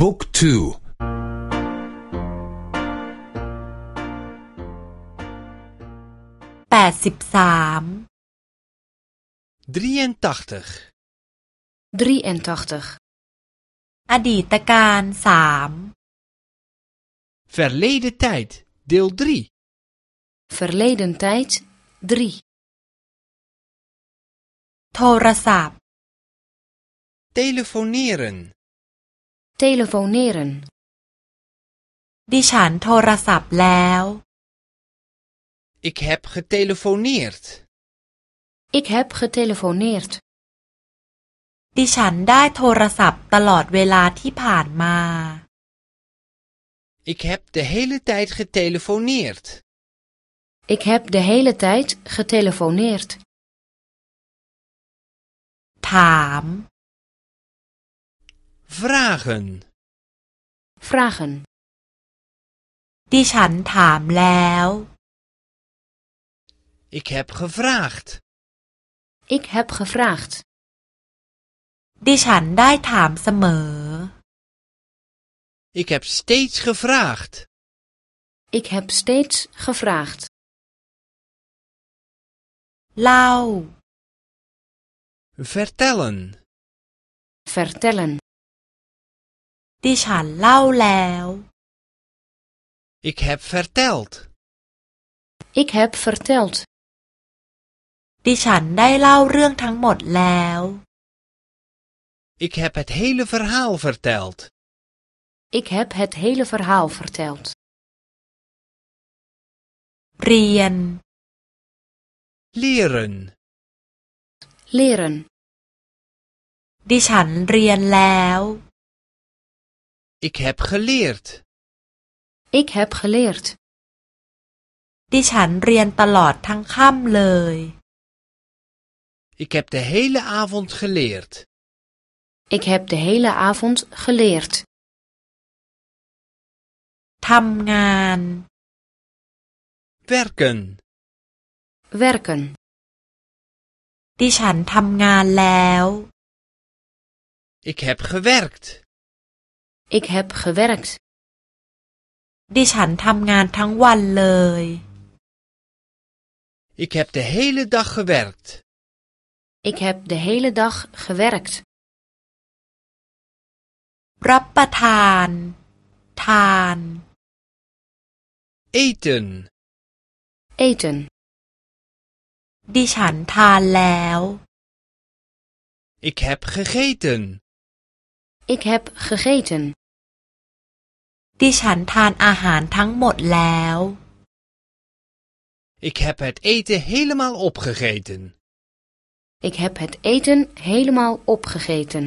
บุ๊กทูแปดสิบสาม 83. 83. อดีตการสาม Verleden tijd, deel 3. Verleden tijd 3. โทรศัพท์ Telefoneren. Telefoneren. ดิฉันโทรศัพท์แล้ว Ik heb getelefoneerd. Ik heb getelefoneerd. ดิฉันได้โทรศัพท์ตลอดเวลาที่ผ่านมา Ik heb de hele tijd getelefoneerd. Ik heb de hele tijd getelefoneerd. ถาม Vragen. Vragen. ดิฉันถามแล้ว Ik heb gevraagd. Ik heb gevraagd. ดิฉันได้ถามเสมอ Ik heb steeds gevraagd. Ik heb steeds gevraagd. เล่า Vertellen. Vertellen. ดิฉันเล่าแล้ว Ik heb verteld. Ik heb verteld. ดิฉันได้เล่าเรื่องทั้งหมดแล้ว Ik heb het hele verhaal verteld. Ik heb het hele verhaal verteld. เรียน Leren. Leren. ดิฉันเรียนแล้ว Ik heb geleerd. Ik heb geleerd. ดิฉันเรียนตลอดทั้งค่ำเลย Ik heb de hele avond geleerd. Ik heb de hele avond geleerd. ทำงาน Werken. Werken. ดิฉันทำงานแล้ว Ik heb gewerkt. Ik heb gewerkt. ดิฉันทำงานทั้งวันเลย Ik heb de hele dag gewerkt. Ik heb de hele dag gewerkt. รับประทาน ทาน Eten. Eten. ดิฉันทานแล้ว Ik heb gegeten. Ik heb gegeten. ดิฉันทานอาหารทั้งหมดแล้ว Ik heb het eten helemaal opgegeten. Ik heb het eten helemaal opgegeten.